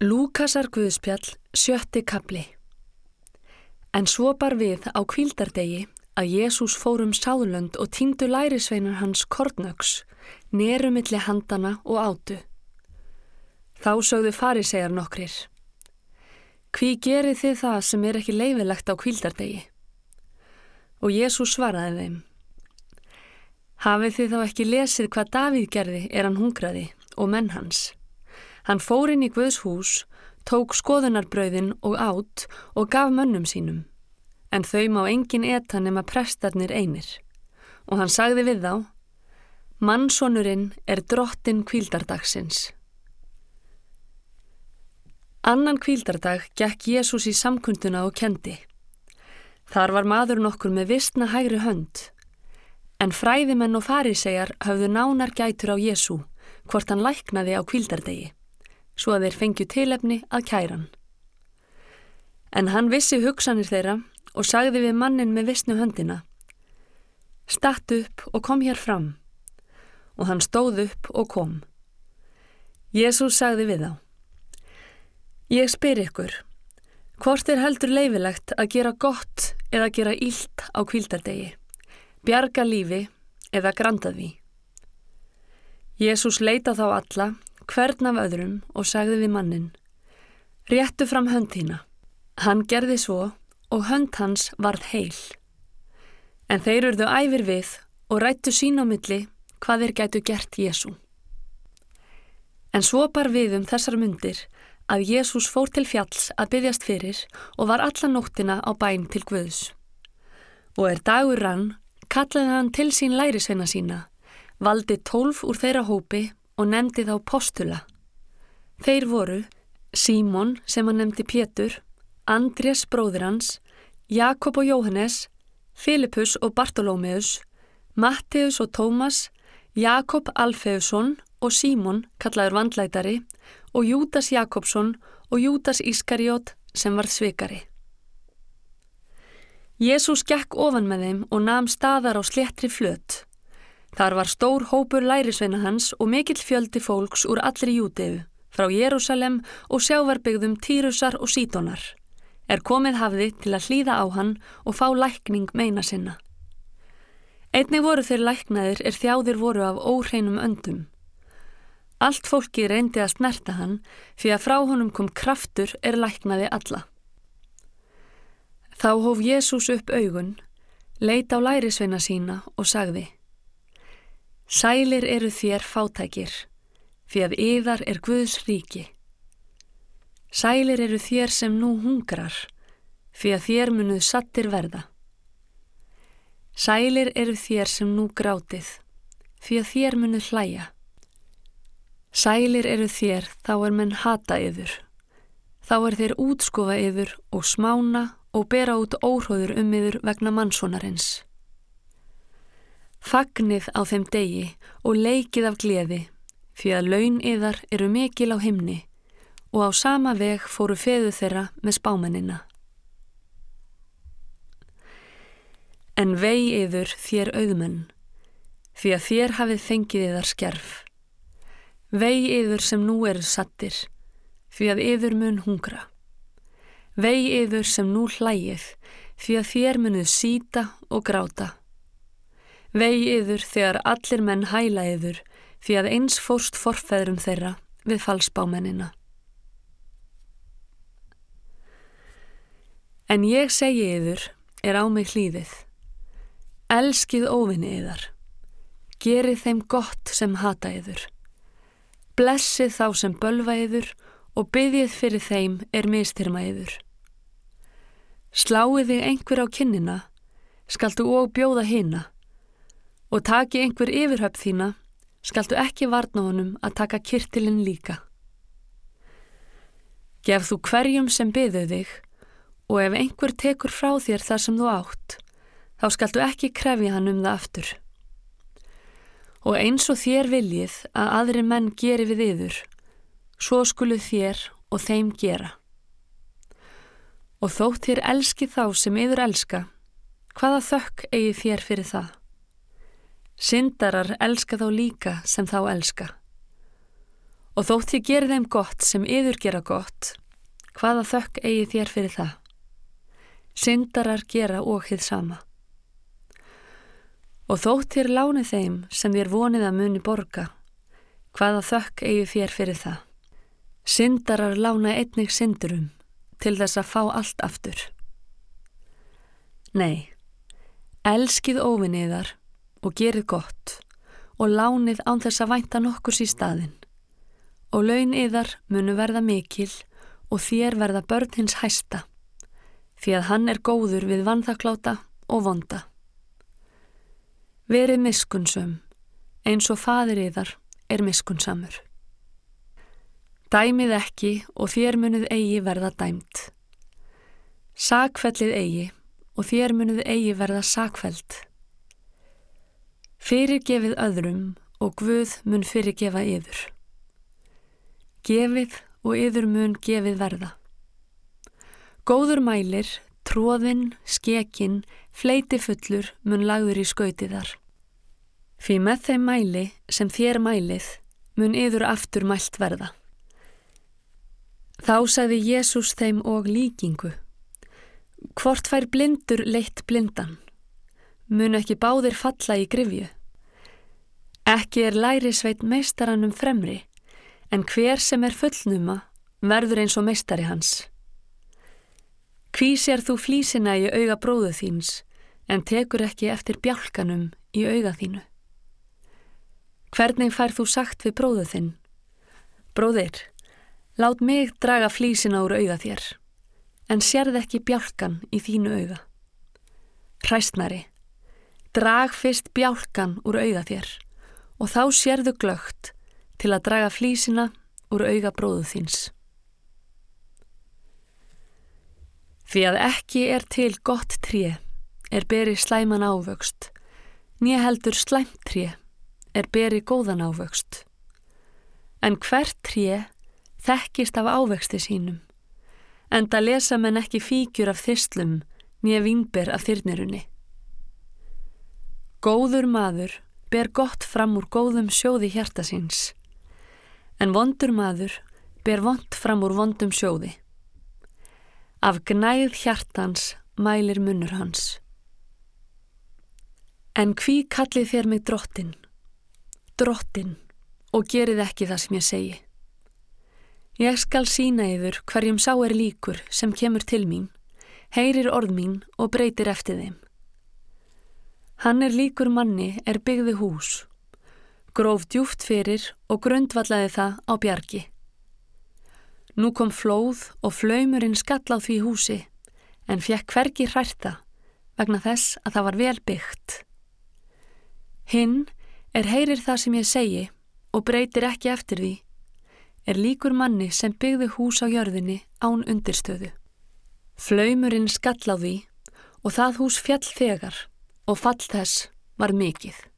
Lúkasar Guðspjall, sjötti kapli En svo bar við á kvíldardegi að Jésús fórum sáðlönd og týndu lærisveinar hans kornöks, nerumilli handana og átu. Þá sögðu farisegar nokkrir. Hví gerið þið það sem er ekki leifilegt á kvíldardegi? Og Jésús svaraði þeim. Hafið þið þá ekki lesið hvað Davíð gerði er hann hungraði og menn hans? Hann fór inn í Guðs hús, tók skoðunarbröðin og átt og gaf mönnum sínum. En þau má engin eta nema prestarnir einir. Og hann sagði við þá, mannsonurinn er drottin kvíldardagsins. Annan kvíldardag gekk Jésús í samkunduna og kendi. Þar var maður nokkur með vissna hægri hönd. En fræðimenn og farisegjar hafðu nánar gætur á Jésú, hvort hann læknaði á kvíldardegi svo að þeir fengju tilefni að kæran. En hann vissi hugsanir þeirra og sagði við mannin með vissnu höndina Statt upp og kom hér fram og hann stóð upp og kom. Jésús sagði við þá Ég spyr ykkur, hvort er heldur leifilegt að gera gott eða gera ílt á kvíldardegi, bjarga lífi eða grandað við? Jésús leita þá alla hvern af öðrum og sagði við mannin Réttu fram hönd þína. Hann gerði svo og hönd hans varð heil. En þeir urðu æfir við og rættu sín á milli hvað þeir gætu gert Jésu. En svo bar við um þessar myndir að Jésús fór til fjalls að byggjast fyrir og var alla nóttina á bæn til Guðs. Og er dagur rann, kallaði hann til sín lærisveina sína, valdi tólf úr þeirra hópi og nefndi þá postula. Þeir voru Símon sem hann nefndi Pétur, Andrés bróðir hans, Jakob og Jóhannes, Filipus og Bartolómeus, Matteus og Tómas, Jakob Alfeusson og Símon, kallaður vandlætari, og Júdas Jakobsson og Júdas Ískariot sem var svikari. Jésús gekk ofan með þeim og namn staðar á slettri flött. Þar var stór hópur lærisveina hans og mikill fjöldi fólks úr allri Júteu, frá Jérúsalem og sjávarbyggðum Týrusar og Sítonar. Er komið hafði til að hlýða á hann og fá lækning meina sinna. Einni voru þeir læknaðir er þjáðir voru af óreinum öndum. Allt fólki reyndi að snerta hann fyrir að frá honum kom kraftur er læknaði alla. Þá hóf Jésús upp augun, leit á lærisveina sína og sagði Sælir eru þér fátækir, fyrir að yðar er Guðs ríki. Sælir eru þér sem nú hungrar, fyrir að þér munuð sattir verða. Sælir eru þér sem nú grátið, fyrir að þér munuð hlæja. Sælir eru þér þá er menn hata yður, þá er þér útskofa yður og smána og bera út óhróður um yður vegna mannsonarins. Fagnið á þeim degi og leikið af gleði, fyrir að laun yðar eru mikil á himni og á sama veg fóru feðu þeirra með spámanina. En vei yður þér auðmenn, fyrir að þér hafið fengið yðar skerf. Vei yður sem nú eru sattir, fyrir að yður mun hungra. Vei yður sem nú hlægið, fyrir að þér munuð síta og gráta. Vegi yður þegar allir menn hæla yður því að eins fórst forfæðrum þeirra við falsbámennina. En ég segi yður er á mig hlýðið. Elskið óvinni yðar. Gerið þeim gott sem hata yður. Blessið þá sem bölva yður og byggjið fyrir þeim er mistyrma yður. Sláið þig einhver á kinnina, skaltu og bjóða hina og taki einhver yfirhöpp þína, skaltu ekki varna honum að taka kirtilinn líka. Gef þú hverjum sem byðu þig og ef einhver tekur frá þér þar sem þú átt, þá skaltu ekki krefja hann um það aftur. Og eins og þér viljið að aðri menn geri við yður, svo skulu þér og þeim gera. Og þótt þér elski þá sem yður elska, hvaða þökk eigi þér fyrir það? Syndarar elska þá líka sem þá elska. Og þótt ég geri þeim gott sem yður gera gott, hvaða þökk eigi þér fyrir það? Syndarar gera hið sama. Og þótt þér láni þeim sem þér vonið að muni borga, hvaða þökk eigi þér fyrir það? Syndarar lána einnig syndurum til þess að fá allt aftur. Nei, elskið óvinniðar og gerið gott og lánið án þess að vænta nokkurs í staðin og laun yðar munu verða mikil og þér verða börn hins hæsta, því að hann er góður við vanþakláta og vonda. Verið miskunnsum, eins og fadir yðar er miskunnsamur. Dæmið ekki og þér munuð eigi verða dæmt. Sakfellið eigi og þér munuð eigi verða sakfeld. Fyrirgefið öðrum og Guð mun fyrirgefa yður. Gefið og yður mun gefið verða. Góður mælir, tróðinn, skekinn, fleiti fullur mun lagður í skautiðar. Því með þeim mæli sem þér mælið mun yður aftur mælt verða. Þá sagði Jésús þeim og líkingu. Hvort fær blindur leitt blindan? Mun ekki báðir falla í grifju? Ekki er læri sveit meistaranum fremri en hver sem er fullnuma verður eins og meistari hans. Hví sér þú flísina í auga bróðu þíns en tekur ekki eftir bjálkanum í auga þínu? Hvernig fær þú sagt við bróðu þinn? Bróðir, lát mig draga flísina úr auga þér, en sérð ekki bjálkan í þínu auga. Hræstnari, drag fyrst bjálkan úr auga þér og þá sérðu glögt til að draga flísina úr auga bróðu þíns. Því að ekki er til gott tré er beri slæman ávöxt, nýja heldur slæmt tré er beri góðan ávöxt. En hvert tré þekkist af ávexti sínum, en það lesa menn ekki fíkjur af þyslum nýja vínber af þyrnirunni. Góður maður ber gott fram úr góðum sjóði hjarta síns en vondur maður ber vond fram úr vondum sjóði. Af gnæð hjartans mælir munnur hans. En hví kallið þér mig drottin, drottin og gerið ekki það sem ég segi. Ég skal sína yfir hverjum sá er líkur sem kemur til mín, heyrir orð mín og breytir eftir þeim. Hann er líkur manni er byggði hús gróf djúft fyrir og grundvallaði það á bjargi. Nú kom flóð og flaumurinn skall á því húsi en fekk hvergi hærta vegna þess að það var vel byggt. Hinn er heyrir það sem ég segi og breytir ekki eftir því, er líkur manni sem byggði hús á jörðinni án undirstöðu. Flaumurinn skall á því og það hús fjall þegar og fall þess var mikið.